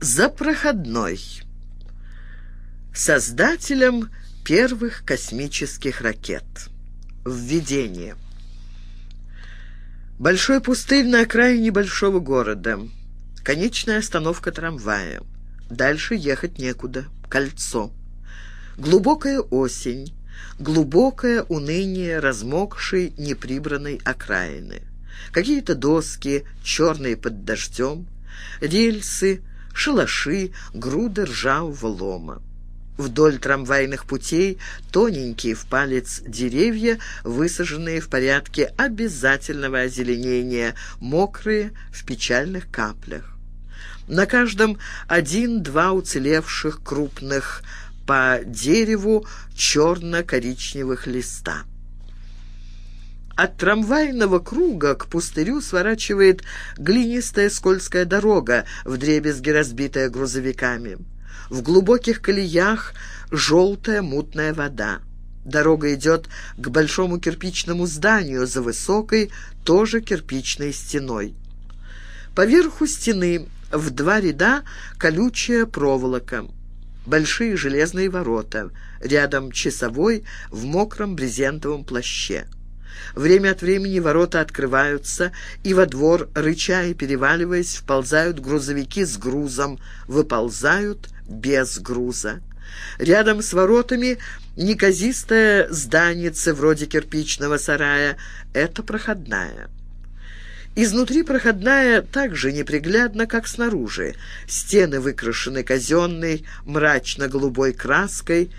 За проходной. Создателем первых космических ракет. Введение. Большой пустырь на окраине большого города. Конечная остановка трамвая. Дальше ехать некуда. Кольцо. Глубокая осень. Глубокое уныние размокшей, неприбранной окраины. Какие-то доски, черные под дождем, рельсы, шалаши, груды ржавого лома. Вдоль трамвайных путей тоненькие в палец деревья, высаженные в порядке обязательного озеленения, мокрые в печальных каплях. На каждом один-два уцелевших крупных по дереву черно-коричневых листа. От трамвайного круга к пустырю сворачивает глинистая скользкая дорога, вдребезги разбитая грузовиками. В глубоких колеях желтая мутная вода. Дорога идет к большому кирпичному зданию за высокой, тоже кирпичной стеной. Поверху стены в два ряда колючая проволока. Большие железные ворота. Рядом часовой в мокром брезентовом плаще. Время от времени ворота открываются, и во двор, рыча и переваливаясь, вползают грузовики с грузом, выползают без груза. Рядом с воротами неказистое зданице вроде кирпичного сарая. Это проходная. Изнутри проходная так же неприглядна, как снаружи. Стены выкрашены казенной, мрачно-голубой краской,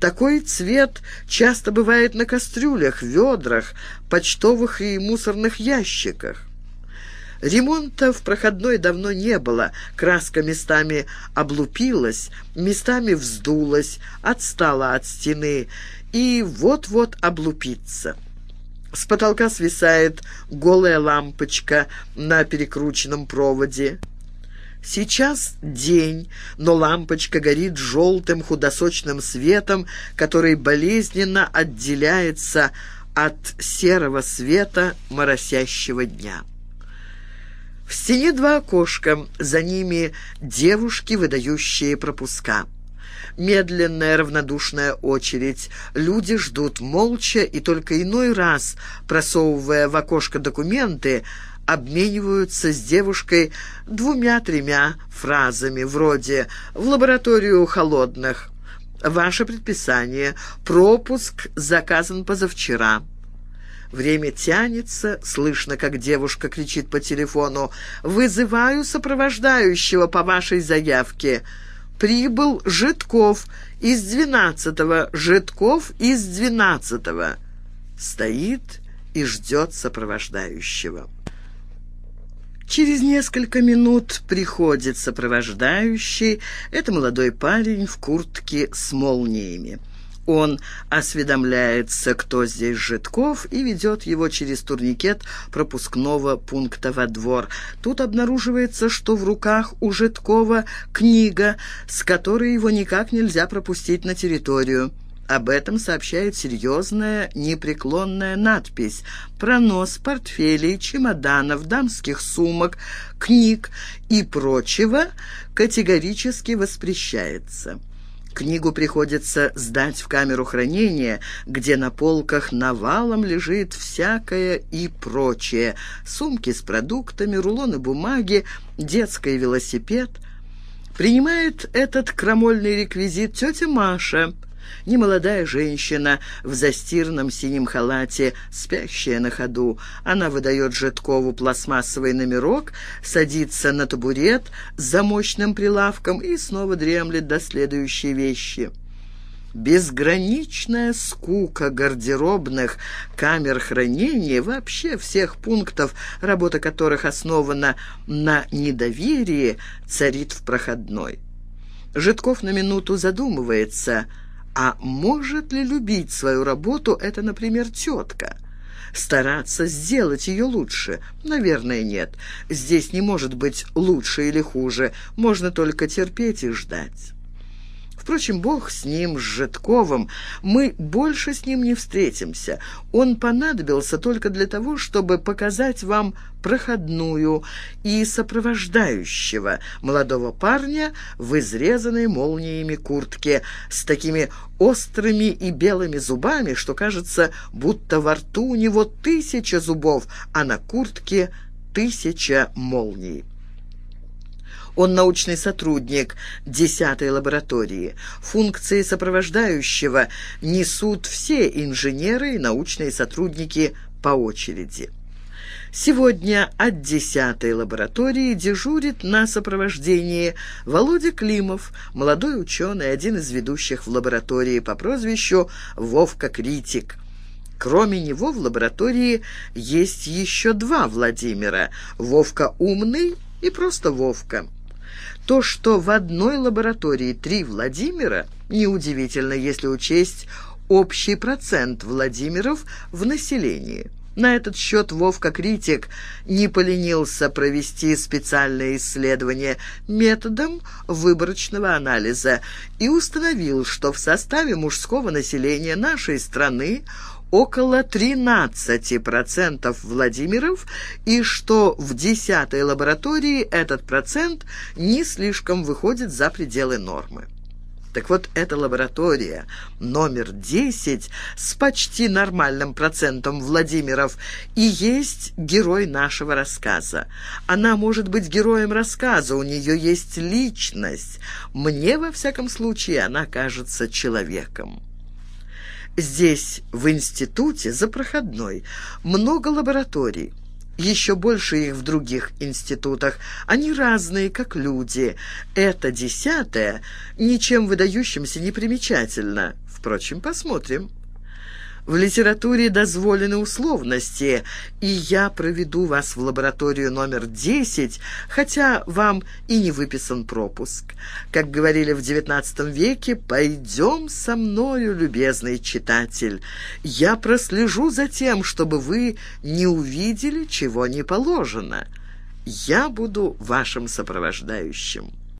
такой цвет часто бывает на кастрюлях, ведрах, почтовых и мусорных ящиках. Ремонта в проходной давно не было, краска местами облупилась, местами вздулась, отстала от стены и вот-вот облупится. С потолка свисает голая лампочка на перекрученном проводе. Сейчас день, но лампочка горит желтым худосочным светом, который болезненно отделяется от серого света моросящего дня. В стене два окошка, за ними девушки, выдающие пропуска. Медленная равнодушная очередь. Люди ждут молча и только иной раз, просовывая в окошко документы, обмениваются с девушкой двумя-тремя фразами, вроде «в лабораторию холодных», «ваше предписание», «пропуск заказан позавчера». Время тянется, слышно, как девушка кричит по телефону «Вызываю сопровождающего по вашей заявке». «Прибыл Житков из двенадцатого, Житков из двенадцатого». Стоит и ждет сопровождающего. Через несколько минут приходит сопровождающий. Это молодой парень в куртке с молниями. Он осведомляется, кто здесь Житков, и ведет его через турникет пропускного пункта во двор. Тут обнаруживается, что в руках у Житкова книга, с которой его никак нельзя пропустить на территорию. Об этом сообщает серьезная, непреклонная надпись. Пронос портфелей, чемоданов, дамских сумок, книг и прочего категорически воспрещается. Книгу приходится сдать в камеру хранения, где на полках навалом лежит всякое и прочее. Сумки с продуктами, рулоны бумаги, детский велосипед. Принимает этот крамольный реквизит тетя Маша – Немолодая женщина в застиранном синем халате, спящая на ходу. Она выдает Житкову пластмассовый номерок, садится на табурет с замочным прилавком и снова дремлет до следующей вещи. Безграничная скука гардеробных камер хранения, вообще всех пунктов, работа которых основана на недоверии, царит в проходной. Житков на минуту задумывается – а может ли любить свою работу это, например, тетка? Стараться сделать ее лучше? Наверное, нет. Здесь не может быть лучше или хуже. Можно только терпеть и ждать Впрочем, бог с ним, с Житковым. Мы больше с ним не встретимся. Он понадобился только для того, чтобы показать вам проходную и сопровождающего молодого парня в изрезанной молниями куртке с такими острыми и белыми зубами, что кажется, будто во рту у него тысяча зубов, а на куртке тысяча молний. Он научный сотрудник 10-й лаборатории. Функции сопровождающего несут все инженеры и научные сотрудники по очереди. Сегодня от 10-й лаборатории дежурит на сопровождении Володя Климов, молодой ученый, один из ведущих в лаборатории по прозвищу Вовка Критик. Кроме него в лаборатории есть еще два Владимира – Вовка Умный и просто Вовка. То, что в одной лаборатории три Владимира, неудивительно, если учесть общий процент Владимиров в населении. На этот счет Вовка Критик не поленился провести специальное исследование методом выборочного анализа и установил, что в составе мужского населения нашей страны около 13% Владимиров и что в 10 лаборатории этот процент не слишком выходит за пределы нормы. Так вот, эта лаборатория номер 10 с почти нормальным процентом Владимиров и есть герой нашего рассказа. Она может быть героем рассказа, у нее есть личность. Мне, во всяком случае, она кажется человеком. Здесь, в институте, за проходной, много лабораторий. Еще больше их в других институтах. Они разные, как люди. Это десятое ничем выдающимся не примечательно. Впрочем, посмотрим. В литературе дозволены условности, и я проведу вас в лабораторию номер 10, хотя вам и не выписан пропуск. Как говорили в XIX веке, «Пойдем со мною, любезный читатель. Я прослежу за тем, чтобы вы не увидели, чего не положено. Я буду вашим сопровождающим».